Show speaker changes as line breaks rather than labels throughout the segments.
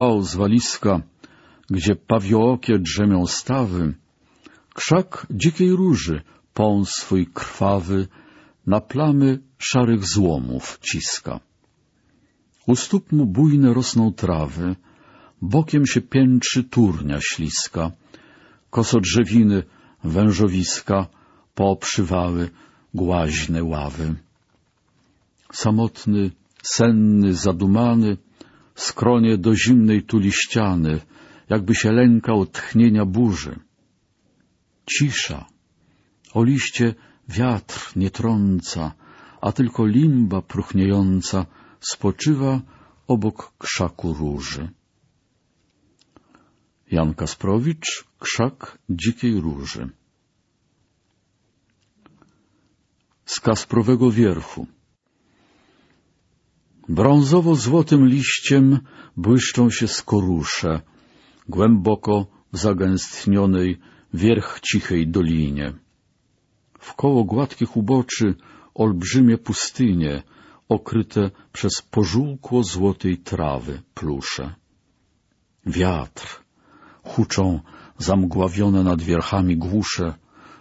Z walizka, gdzie pawiołokie drzemią stawy, krzak dzikiej róży pąs swój krwawy na plamy szarych złomów ciska. U stóp mu bujne rosną trawy, bokiem się piętrzy turnia śliska, kosodrzewiny wężowiska pooprzywały głaźne ławy. Samotny, senny, zadumany, skronie do zimnej tuli ściany, jakby się lękał tchnienia burzy. Cisza, o liście wiatr nie trąca, a tylko limba pruchniejąca spoczywa obok krzaku róży. Jan Kasprowicz, Krzak dzikiej róży Z Kasprowego wierchu Brązowo-złotym liściem błyszczą się skorusze, głęboko zagęstnionej wierch cichej dolinie. Wkoło gładkich uboczy olbrzymie pustynie, okryte przez pożółkło złotej trawy plusze. Wiatr, huczą zamgławione nad wierchami głusze,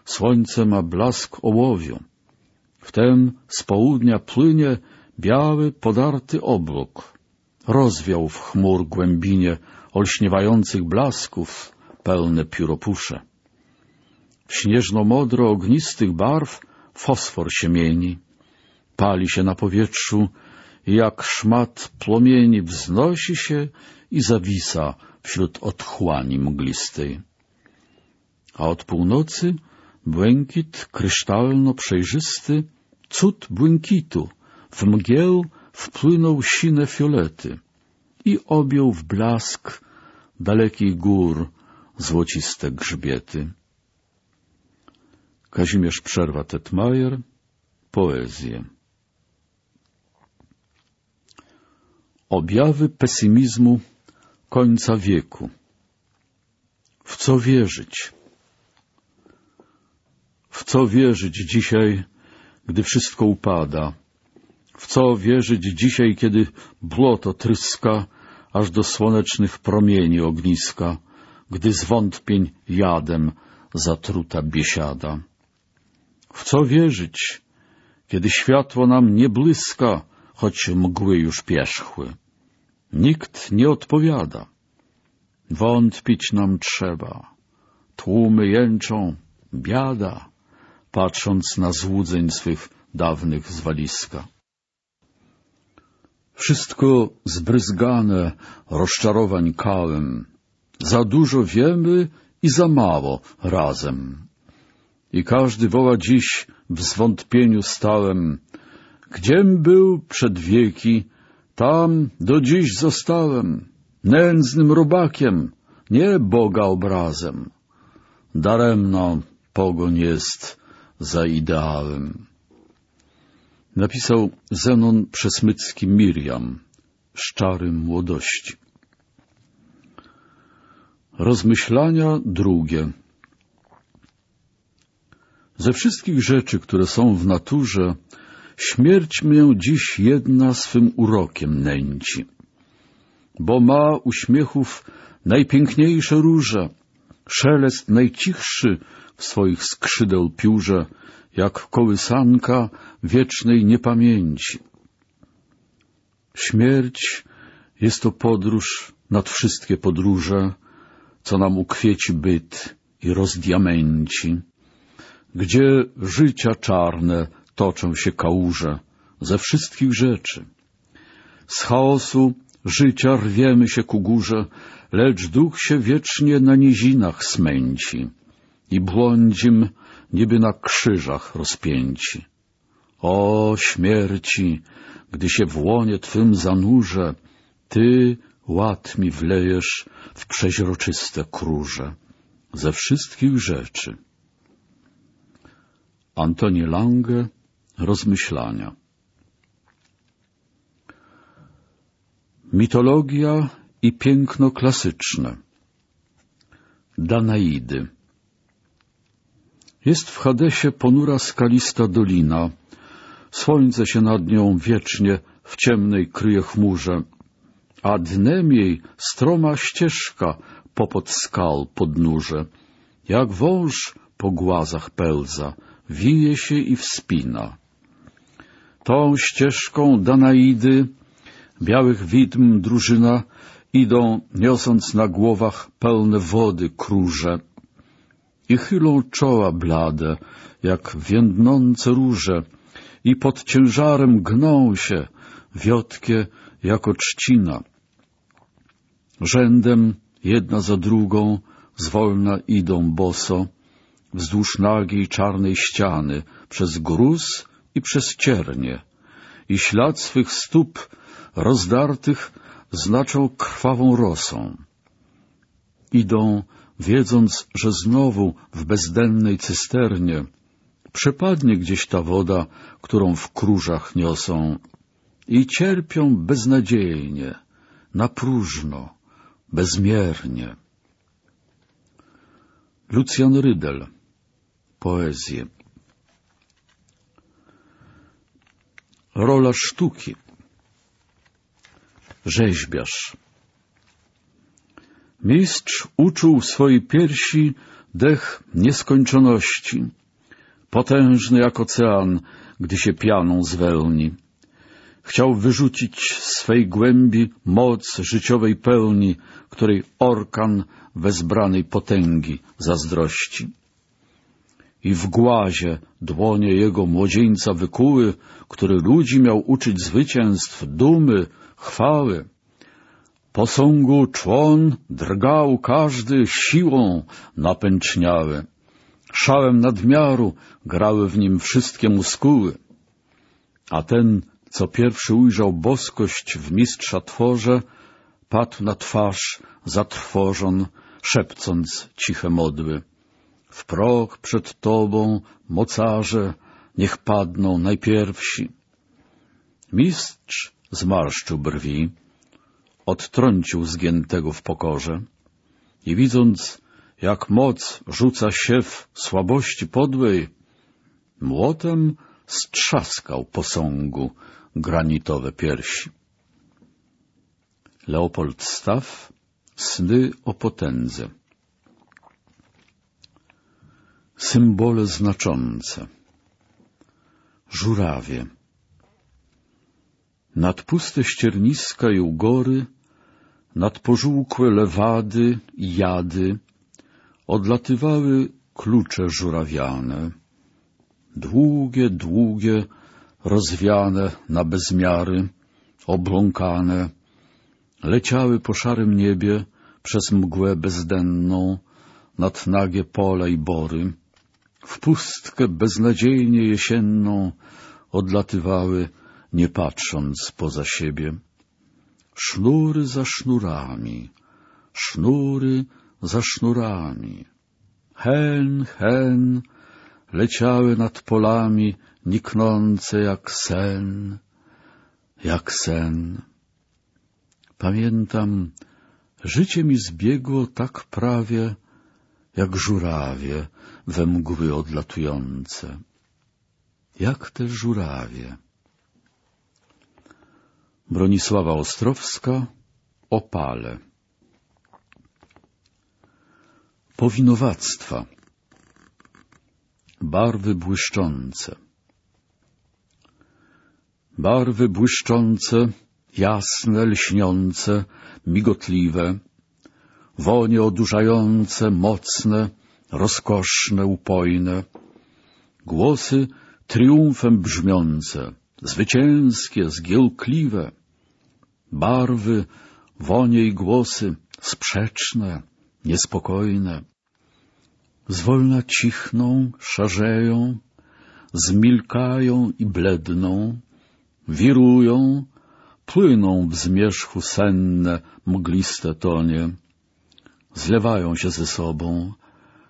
słońce ma blask ołowiu. Wtem z południa płynie biały, podarty oblok. Rozwiał w chmur głębinie olśniewających blasków pełne pióropusze. Śnieżno-modro ognistych barw fosfor się mieni. Pali się na powietrzu jak szmat płomieni wznosi się i zawisa wśród otchłani mglistej. A od północy błękit kryształno-przejrzysty, cud błękitu, w mgieł wpłynął sine fiolety i objął w blask dalekich gór złociste grzbiety. Kazimierz Przerwa Tetmajer, poezję. Objawy pesymizmu końca wieku. W co wierzyć? W co wierzyć dzisiaj, gdy wszystko upada? W co wierzyć dzisiaj, kiedy błoto tryska aż do słonecznych promieni ogniska, gdy zwątpień jadem zatruta biesiada? W co wierzyć, kiedy światło nam nie błyska, choć mgły już pierzchły? Nikt nie odpowiada. Wątpić nam trzeba. Tłumy jęczą, biada, patrząc na złudzeń swych dawnych zwaliska. Wszystko zbryzgane rozczarowań kałem. Za dużo wiemy i za mało razem. I każdy woła dziś w zwątpieniu stałem. Gdziem był przed wieki, tam do dziś zostałem. Nędznym robakiem, nie Boga obrazem. Daremno pogoń jest za ideałem napisał Zenon Przesmycki Miriam, Szczary młodości. Rozmyślania drugie. Ze wszystkich rzeczy, które są w naturze, śmierć mnie dziś jedna swym urokiem nęci, bo ma uśmiechów najpiękniejsze róże, szelest najcichszy w swoich skrzydeł piórze, jak kołysanka wiecznej niepamięci. Śmierć jest to podróż nad wszystkie podróże, co nam ukwieci byt i rozdiamęci, gdzie życia czarne toczą się kałuże ze wszystkich rzeczy. Z chaosu życia rwiemy się ku górze, lecz duch się wiecznie na nizinach smęci i błądzim niby na krzyżach rozpięci. O śmierci, gdy się w łonie Twym zanurzę, Ty ład mi wlejesz w przeźroczyste króże ze wszystkich rzeczy. Antoni Lange, Rozmyślania Mitologia i piękno klasyczne Danaidy Jest w Hadesie ponura skalista dolina, Słońce się nad nią wiecznie w ciemnej kryje chmurze. a dnem jej stroma ścieżka popod skał podnóże. Jak wąż po głazach pełza, wije się i wspina. Tą ścieżką Danaidy, białych widm drużyna, idą, niosąc na głowach pełne wody króże i chylą czoła blade, jak więdnące róże, i pod ciężarem gną się, wiotkie jako trzcina. Rzędem, jedna za drugą, zwolna idą boso, wzdłuż nagiej czarnej ściany, przez gruz i przez ciernie, i ślad swych stóp rozdartych znaczą krwawą rosą. Idą, wiedząc, że znowu w bezdennej cysternie przepadnie gdzieś ta woda, którą w króżach niosą. I cierpią beznadziejnie, na próżno, bezmiernie. Lucjan Rydel Poezję. Rola sztuki. Rzeźbiarz Mistrz uczuł swojej piersi dech nieskończoności, potężny jak ocean, gdy się pianą zwelni. Chciał wyrzucić z swej głębi moc życiowej pełni, której orkan wezbranej potęgi zazdrości. I w głazie dłonie jego młodzieńca wykuły, który ludzi miał uczyć zwycięstw, dumy, chwały. Posągu człon drgał każdy siłą napęczniały. Szałem nadmiaru grały w nim wszystkie muskuły. A ten, co pierwszy ujrzał boskość w mistrza tworze, padł na twarz zatrwożon, szepcąc ciche modły. W proch przed Tobą, mocarze, niech padną najpierwsi. Mistrz zmarszczył brwi, odtrącił zgiętego w pokorze i widząc, jak moc rzuca siew słabości podłej, młotem strzaskał posągu granitowe piersi. Leopold Staff Sny o potędze. Symbole znaczące. Żurawie. Nad puste ścierniska i ugory, nad pożółkłe lewady i jady odlatywały klucze żurawiane. Długie, długie, rozwiane na bezmiary, obląkane, leciały po szarym niebie przez mgłę bezdenną, nad nagie pola i bory, w pustkę beznadziejnie jesienną odlatywały, nie patrząc poza siebie. Sznury za sznurami, sznury za sznurami. Hen, hen, leciały nad polami, niknące jak sen, jak sen. Pamiętam, życie mi zbiegło tak prawie, jak żurawie we mgły odlatujące. Jak te żurawie. Bronisława Ostrowska Opale. Powinowactwa. Barwy błyszczące. Barwy błyszczące, jasne, lśniące, migotliwe, wonie odurzające, mocne, rozkoszne, upojne, głosy triumfem brzmiące, zwycięskie, zgiełkliwe, barwy, wonie i głosy sprzeczne, niespokojne, zwolna cichną, szarzeją, zmilkają i bledną, wirują, płyną w zmierzchu senne, mgliste tonie, zlewają się ze sobą,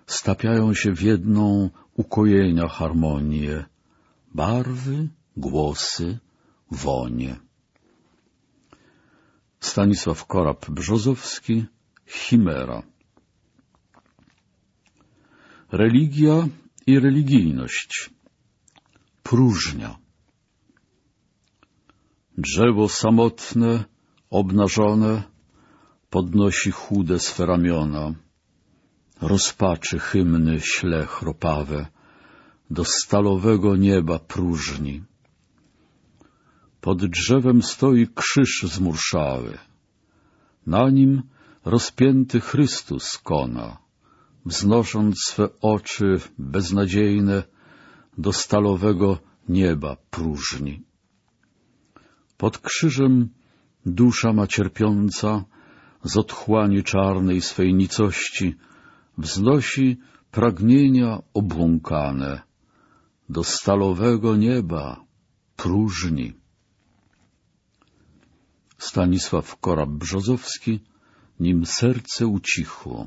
stapiają się w jedną ukojenia harmonię, barwy, głosy, wonie. Stanisław Korab-Brzozowski, Chimera Religia i religijność Próżnia Drzewo samotne, obnażone, podnosi chude swe ramiona, rozpaczy hymny śle chropawe, do stalowego nieba próżni. Pod drzewem stoi krzyż zmurszały, na nim rozpięty Chrystus kona, wznosząc swe oczy beznadziejne do stalowego nieba próżni. Pod krzyżem dusza ma cierpiąca z otchłani czarnej swej nicości wznosi pragnienia obłąkane do stalowego nieba próżni. Stanisław Korab-Brzozowski, nim serce ucichło.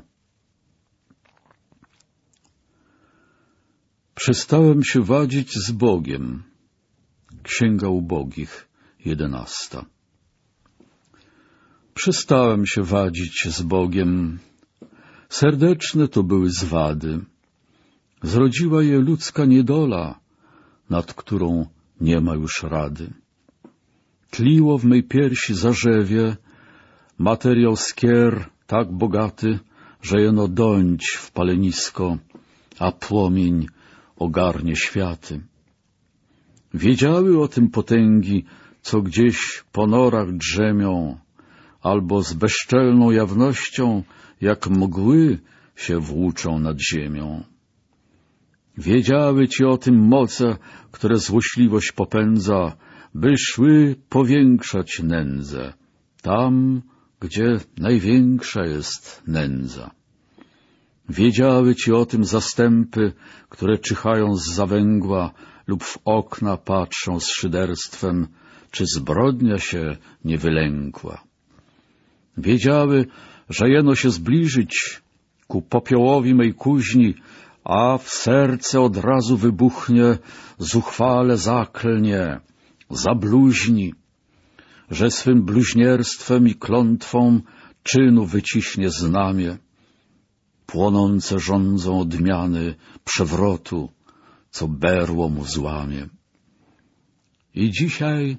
Przestałem się wadzić z Bogiem. Księga Ubogich, jedenasta. Przestałem się wadzić z Bogiem. Serdeczne to były zwady. Zrodziła je ludzka niedola, nad którą nie ma już rady. Tliło w mej piersi zarzewie, materiał skier tak bogaty, że jeno dońć w palenisko, a płomień ogarnie światy. Wiedziały o tym potęgi, co gdzieś po norach drzemią, albo z bezczelną jawnością, jak mgły, się włóczą nad ziemią. Wiedziały ci o tym moce, które złośliwość popędza, by szły powiększać nędzę, tam, gdzie największa jest nędza. Wiedziały ci o tym zastępy, które czyhają z zawęgła lub w okna patrzą z szyderstwem, czy zbrodnia się nie wylękła. Wiedziały, że jeno się zbliżyć ku popiołowi mej kuźni, a w serce od razu wybuchnie, zuchwale zaklnie, zabluźni, że swym bluźnierstwem i klątwą czynu wyciśnie znamie. Płonące rządzą odmiany przewrotu, co berło mu złamie. I dzisiaj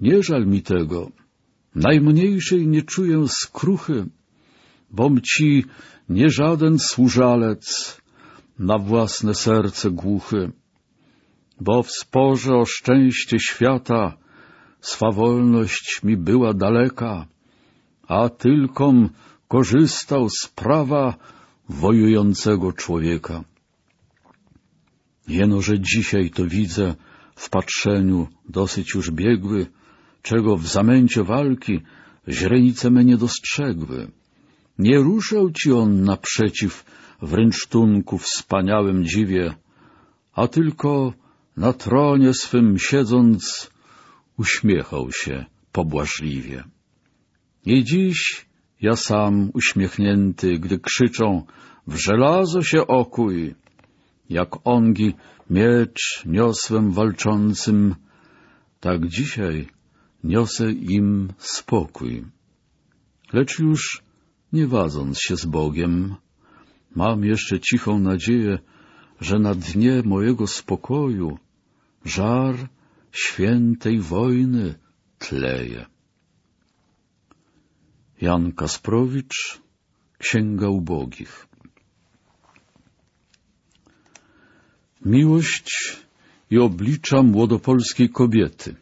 nie żal mi tego, najmniejszej nie czuję skruchy, bom ci nie żaden służalec na własne serce głuchy, bo w sporze o szczęście świata swa wolność mi była daleka, a tylkom korzystał z prawa wojującego człowieka. Jeno, że dzisiaj to widzę w patrzeniu dosyć już biegły, czego w zamęcie walki źrenice me nie dostrzegły. Nie ruszał ci on naprzeciw w rynsztunku wspaniałym dziwie, a tylko na tronie swym siedząc uśmiechał się pobłażliwie. I dziś ja sam uśmiechnięty, gdy krzyczą w żelazo się okuj, jak ongi miecz niosłem walczącym, tak dzisiaj niosę im spokój. Lecz już nie wadząc się z Bogiem, mam jeszcze cichą nadzieję, że na dnie mojego spokoju żar świętej wojny tleje. Jan Kasprowicz, Księga Ubogich. Miłość i oblicza młodopolskiej kobiety.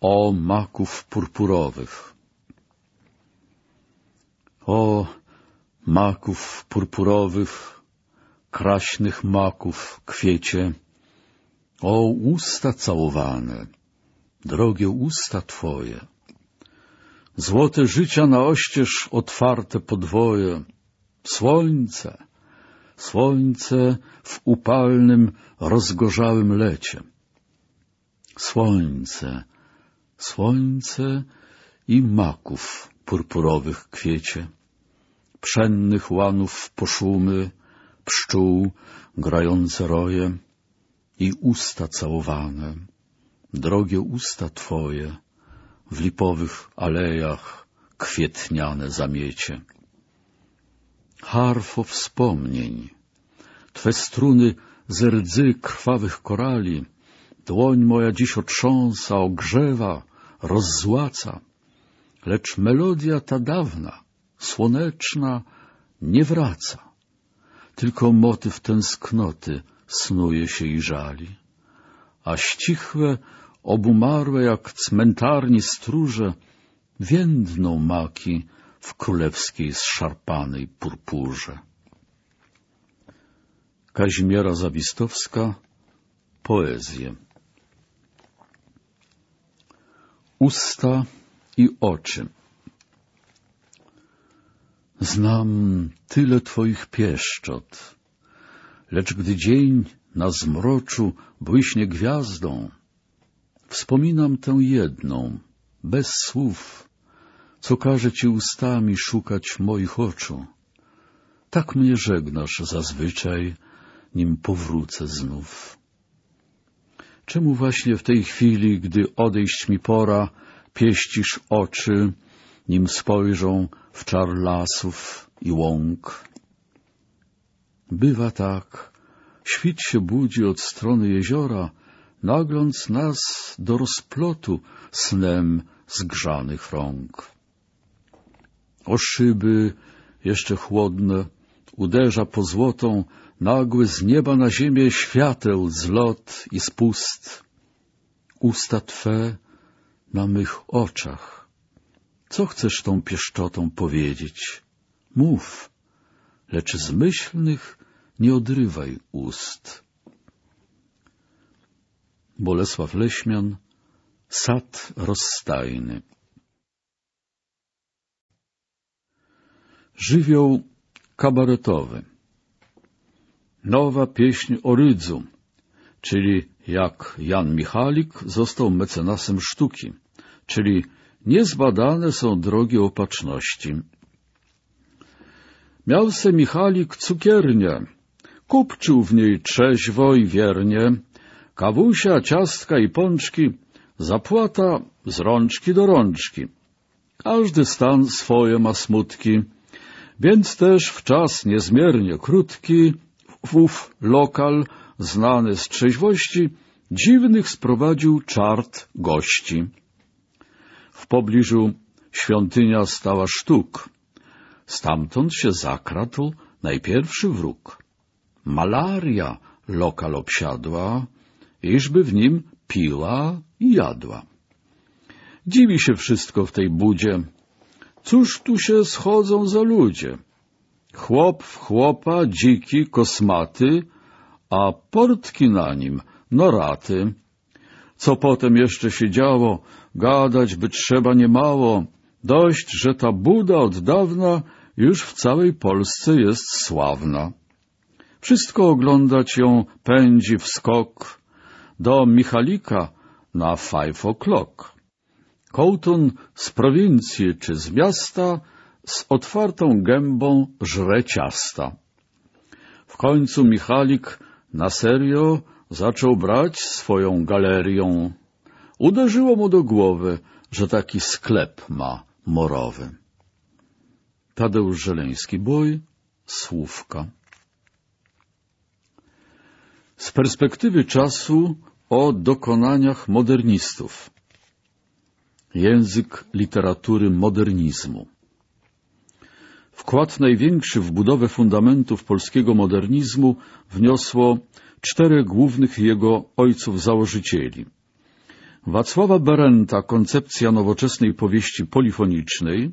O maków purpurowych. O maków purpurowych, kraśnych maków kwiecie O usta całowane, drogie usta Twoje Złote życia na oścież otwarte podwoje, słońce, słońce w upalnym, rozgorzałym lecie. Słońce, słońce i maków purpurowych kwiecie, pszennych łanów poszumy, pszczół grające roje i usta całowane, drogie usta Twoje, w lipowych alejach kwietniane zamiecie. Harfo wspomnień, Twe struny z rdzy krwawych korali, dłoń moja dziś otrząsa, ogrzewa, rozzłaca, lecz melodia ta dawna, słoneczna, nie wraca. Tylko motyw tęsknoty snuje się i żali. A ścichłe, obumarłe jak cmentarni stróże, więdną maki w królewskiej zszarpanej purpurze. Kazimiera Zawistowska Poezje Usta i oczy Znam tyle Twoich pieszczot, lecz gdy dzień na zmroczu błyśnie gwiazdą, wspominam tę jedną, bez słów, co każe Ci ustami szukać moich oczu. Tak mnie żegnasz zazwyczaj, nim powrócę znów. Czemu właśnie w tej chwili, gdy odejść mi pora, pieścisz oczy, nim spojrzą w czar lasów i łąk? Bywa tak, świt się budzi od strony jeziora, nagląc nas do rozplotu snem zgrzanych rąk. O szyby jeszcze chłodne uderza po złotą nagły z nieba na ziemię świateł zlot i spust. Usta Twe na mych oczach. Co chcesz tą pieszczotą powiedzieć? Mów, lecz z myślnych nie odrywaj ust. Bolesław Leśmian Sad rozstajny Żywioł kabaretowy Nowa pieśń o Rydzu, czyli jak Jan Michalik został mecenasem sztuki, czyli niezbadane są drogi opatrzności. Miał se Michalik cukiernię, kupczył w niej trzeźwo i wiernie, kawusia, ciastka i pączki, zapłata z rączki do rączki. Każdy stan swoje ma smutki, więc też w czas niezmiernie krótki ów lokal, znany z trzeźwości, dziwnych sprowadził czart gości. W pobliżu świątynia stała sztuk. Stamtąd się zakradł najpierwszy wróg. Malaria lokal obsiadła, iżby w nim piła i jadła. Dziwi się wszystko w tej budzie. Cóż tu się schodzą za ludzie? Chłop w chłopa, dziki, kosmaty, a portki na nim, noraty. Co potem jeszcze się działo, gadać by trzeba niemało. Dość, że ta buda od dawna już w całej Polsce jest sławna. Wszystko oglądać ją pędzi w skok do Michalika na five o'clock. Kołtun z prowincji czy z miasta z otwartą gębą żre ciasta. W końcu Michalik na serio zaczął brać swoją galerią. Uderzyło mu do głowy, że taki sklep ma morowy. Tadeusz Żeleński Bój, Słówka. Z perspektywy czasu o dokonaniach modernistów. Język literatury modernizmu. Wkład największy w budowę fundamentów polskiego modernizmu wniosło czterech głównych jego ojców założycieli. Wacława Berenta koncepcja nowoczesnej powieści polifonicznej,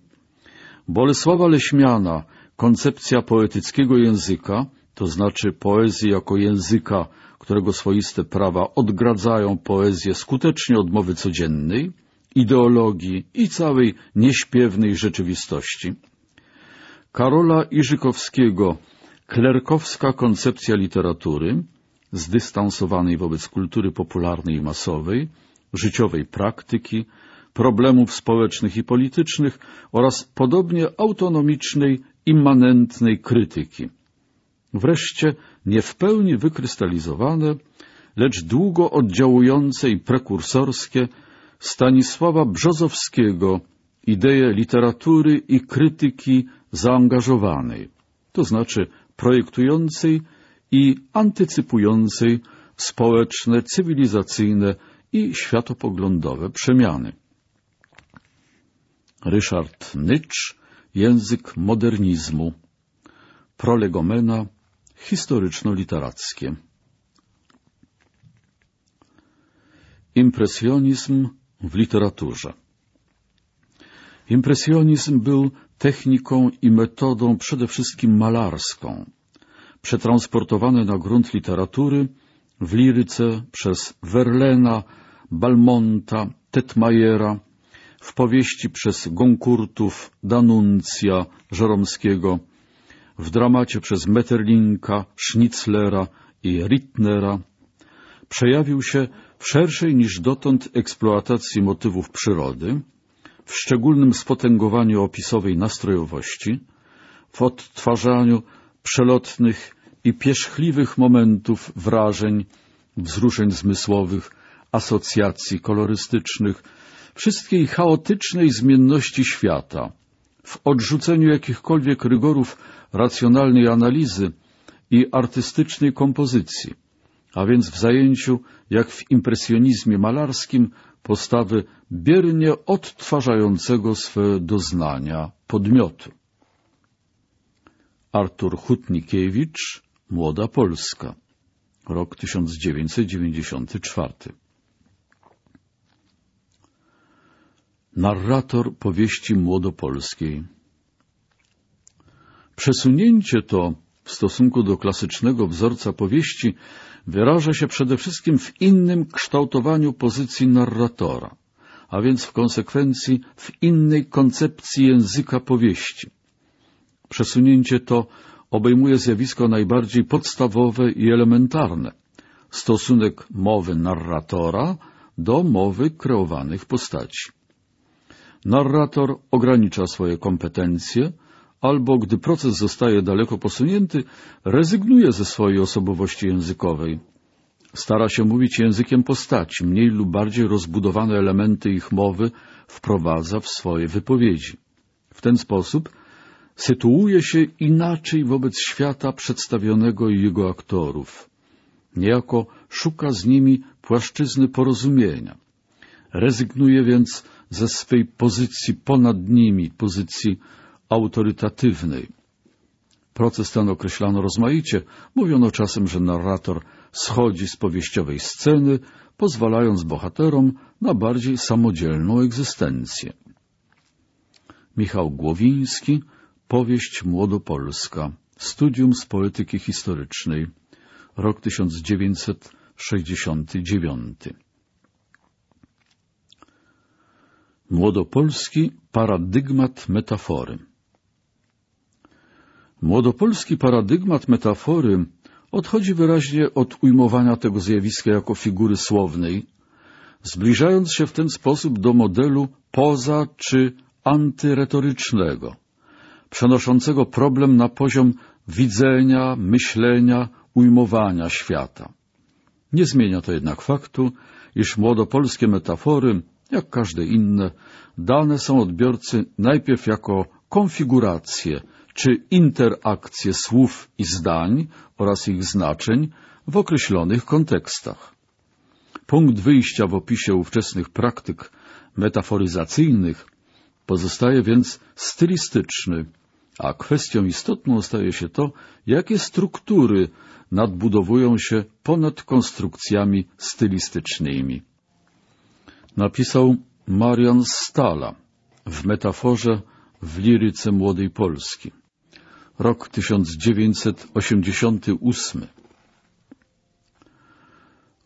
Bolesława Leśmiana koncepcja poetyckiego języka, to znaczy poezji jako języka, którego swoiste prawa odgradzają poezję skutecznie od mowy codziennej, ideologii i całej nieśpiewnej rzeczywistości – Karola Iżykowskiego Klerkowska koncepcja literatury, zdystansowanej wobec kultury popularnej i masowej, życiowej praktyki, problemów społecznych i politycznych oraz podobnie autonomicznej, immanentnej krytyki. Wreszcie nie w pełni wykrystalizowane, lecz długo oddziałujące i prekursorskie Stanisława Brzozowskiego ideje literatury i krytyki zaangażowanej, to znaczy projektującej i antycypującej społeczne, cywilizacyjne i światopoglądowe przemiany. Ryszard Nycz Język modernizmu. Prolegomena historyczno-literackie. Impresjonizm w literaturze. Impresjonizm był techniką i metodą przede wszystkim malarską, przetransportowany na grunt literatury w liryce przez Verlena, Balmonta, Tetmajera, w powieści przez Gonkurtów, Danuncja, Żeromskiego, w dramacie przez Metterlinka, Schnitzlera i Rittnera, przejawił się w szerszej niż dotąd eksploatacji motywów przyrody, w szczególnym spotęgowaniu opisowej nastrojowości, w odtwarzaniu przelotnych i pierzchliwych momentów wrażeń, wzruszeń zmysłowych, asocjacji kolorystycznych, wszystkiej chaotycznej zmienności świata, w odrzuceniu jakichkolwiek rygorów racjonalnej analizy i artystycznej kompozycji, a więc w zajęciu, jak w impresjonizmie malarskim, postawy biernie odtwarzającego swe doznania podmiotu. Artur Hutnikiewicz, Młoda Polska, rok 1994 Narrator powieści młodopolskiej Przesunięcie to w stosunku do klasycznego wzorca powieści wyraża się przede wszystkim w innym kształtowaniu pozycji narratora, a więc w konsekwencji w innej koncepcji języka powieści. Przesunięcie to obejmuje zjawisko najbardziej podstawowe i elementarne stosunek mowy narratora do mowy kreowanych postaci. Narrator ogranicza swoje kompetencje, albo gdy proces zostaje daleko posunięty, rezygnuje ze swojej osobowości językowej. Stara się mówić językiem postaci, mniej lub bardziej rozbudowane elementy ich mowy wprowadza w swoje wypowiedzi. W ten sposób sytuuje się inaczej wobec świata przedstawionego i jego aktorów. Niejako szuka z nimi płaszczyzny porozumienia. Rezygnuje więc ze swej pozycji ponad nimi, pozycji autorytatywnej. Proces ten określano rozmaicie. Mówiono czasem, że narrator schodzi z powieściowej sceny, pozwalając bohaterom na bardziej samodzielną egzystencję. Michał Głowiński, Powieść Młodopolska, Studium z Poetyki Historycznej, rok 1969. Młodopolski paradygmat metafory Młodopolski paradygmat metafory odchodzi wyraźnie od ujmowania tego zjawiska jako figury słownej, zbliżając się w ten sposób do modelu poza czy antyretorycznego, przenoszącego problem na poziom widzenia, myślenia, ujmowania świata. Nie zmienia to jednak faktu, iż młodopolskie metafory, jak każde inne, dane są odbiorcy najpierw jako konfiguracje czy interakcje słów i zdań oraz ich znaczeń w określonych kontekstach. Punkt wyjścia w opisie ówczesnych praktyk metaforyzacyjnych pozostaje więc stylistyczny, a kwestią istotną staje się to, jakie struktury nadbudowują się ponad konstrukcjami stylistycznymi. Napisał Marian Stala w metaforze w liryce Młodej Polski. Rok 1988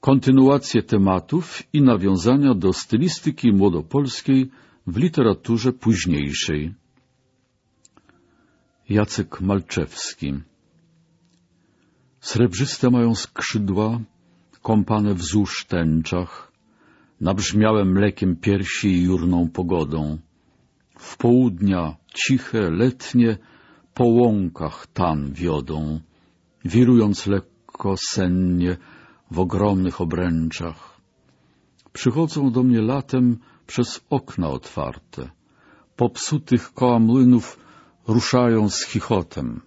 Kontynuację tematów i nawiązania do stylistyki młodopolskiej w literaturze późniejszej. Jacek Malczewski Srebrzyste mają skrzydła, kąpane wzdłuż tęczach, nabrzmiałe mlekiem piersi i jurną pogodą. W południa ciche, letnie, po łąkach tan wiodą, wirując lekko, sennie, w ogromnych obręczach. Przychodzą do mnie latem przez okna otwarte. Popsutych koła młynów ruszają z chichotem.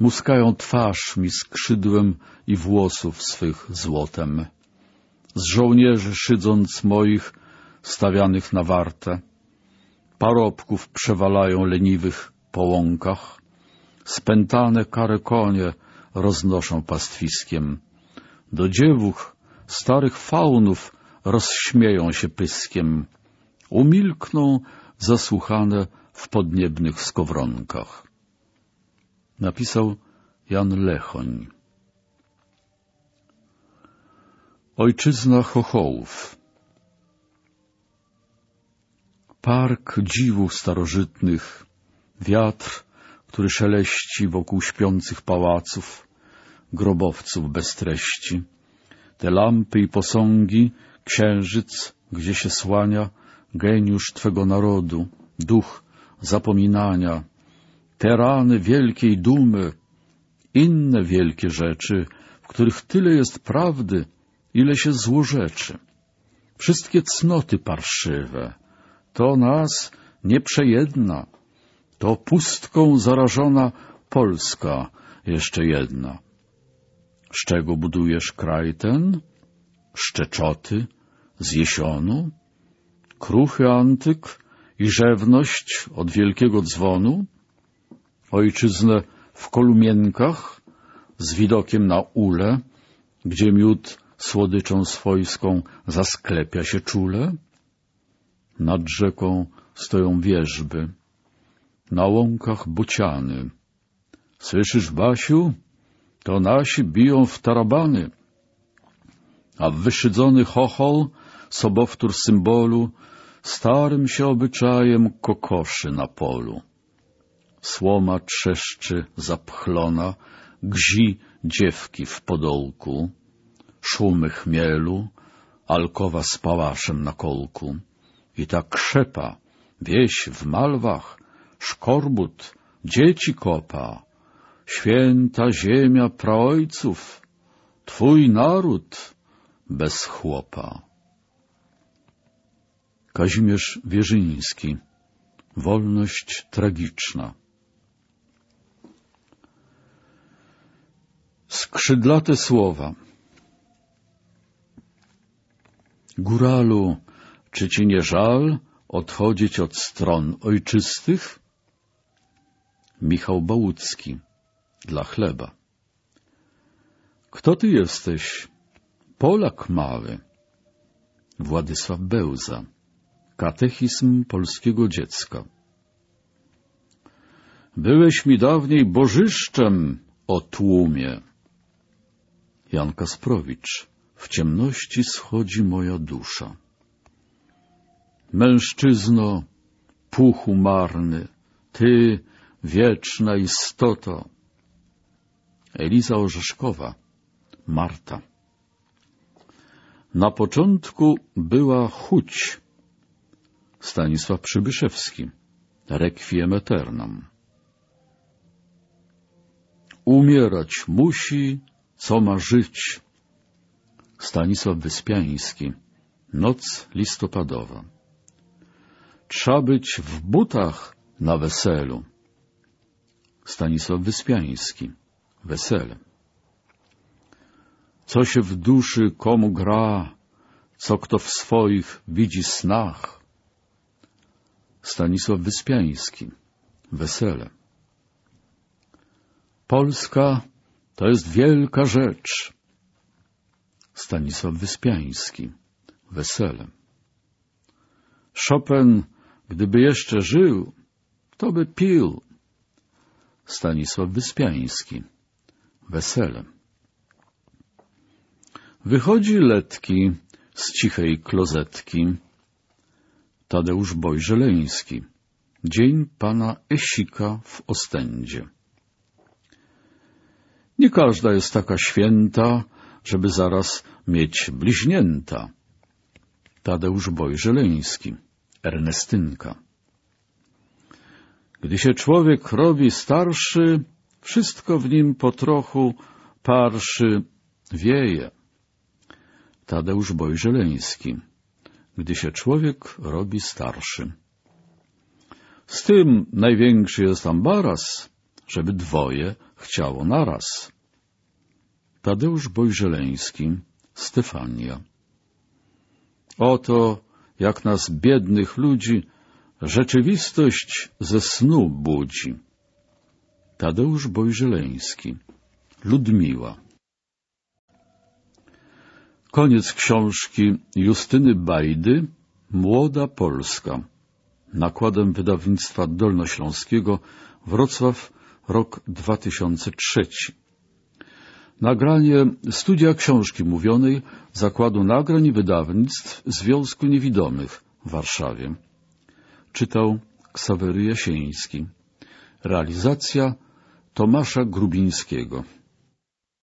Muskają twarz mi skrzydłem i włosów swych złotem. Z żołnierzy szydząc moich, stawianych na wartę, parobków przewalają leniwych po łąkach, spętane kare konie roznoszą pastwiskiem. Do dziewuch starych faunów rozśmieją się pyskiem, umilkną zasłuchane w podniebnych skowronkach. Napisał Jan Lechoń. Ojczyzna chochołów. Park dziwów starożytnych, wiatr, który szeleści wokół śpiących pałaców, grobowców bez treści, te lampy i posągi, księżyc, gdzie się słania geniusz Twego narodu, duch zapominania, te rany wielkiej dumy, inne wielkie rzeczy, w których tyle jest prawdy, ile się złorzeczy. Wszystkie cnoty parszywe, to nas nie przejedna, to pustką zarażona Polska jeszcze jedna. Z czego budujesz kraj ten? Szczeczoty z jesionu? Kruchy antyk i rzewność od wielkiego dzwonu? Ojczyznę w kolumienkach z widokiem na ule, gdzie miód słodyczą swojską zasklepia się czule? Nad rzeką stoją wieżby, na łąkach bociany. Słyszysz, Basiu? To nasi biją w tarabany. A wyszydzony chochol, sobowtór symbolu, starym się obyczajem kokoszy na polu. Słoma trzeszczy zapchlona, gzi dziewki w podolku, szumy chmielu, alkowa z pałaszem na kolku. I ta krzepa, wieś w malwach, szkorbut, dzieci kopa, święta ziemia praojców, twój naród bez chłopa. Kazimierz Wierzyński Wolność tragiczna Skrzydlate słowa Góralu, czy ci nie żal odchodzić od stron ojczystych? Michał Bałucki dla chleba. Kto ty jesteś? Polak mały. Władysław Bełza. Katechizm polskiego dziecka. Byłeś mi dawniej bożyszczem, o tłumie. Jan Kasprowicz. W ciemności schodzi moja dusza. Mężczyzno, puchu marny, ty, wieczna istoto. Eliza Orzeszkowa, Marta. Na początku była chuć. Stanisław Przybyszewski, Requiem Eternam. Umierać musi, co ma żyć. Stanisław Wyspiański, Noc listopadowa. Trzeba być w butach na weselu. Stanisław Wyspiański, Wesele. Co się w duszy komu gra, co kto w swoich widzi snach. Stanisław Wyspiański, Wesele. Polska to jest wielka rzecz. Stanisław Wyspiański, Wesele. Chopin Gdyby jeszcze żył, to by pił. Stanisław Wyspiański. Wesele. Wychodzi letki z cichej klozetki. Tadeusz Bojżeleński. Dzień pana Esika w Ostędzie. Nie każda jest taka święta, żeby zaraz mieć bliźnięta. Tadeusz Bojżeleński. Ernestynka. Gdy się człowiek robi starszy, wszystko w nim po trochu parszy wieje. Tadeusz Bojżeleński. Gdy się człowiek robi starszy. Z tym największy jest ambaras, żeby dwoje chciało naraz. Tadeusz Bojżeleński, Stefania. Oto jak nas biednych ludzi Rzeczywistość ze snu budzi. Tadeusz Bojżeleński Ludmiła Koniec książki Justyny Bajdy Młoda Polska nakładem wydawnictwa dolnośląskiego Wrocław rok 2003 Nagranie studia książki mówionej Zakładu Nagrań i Wydawnictw Związku Niewidomych w Warszawie czytał Ksawery Jasiński. Realizacja Tomasza Grubińskiego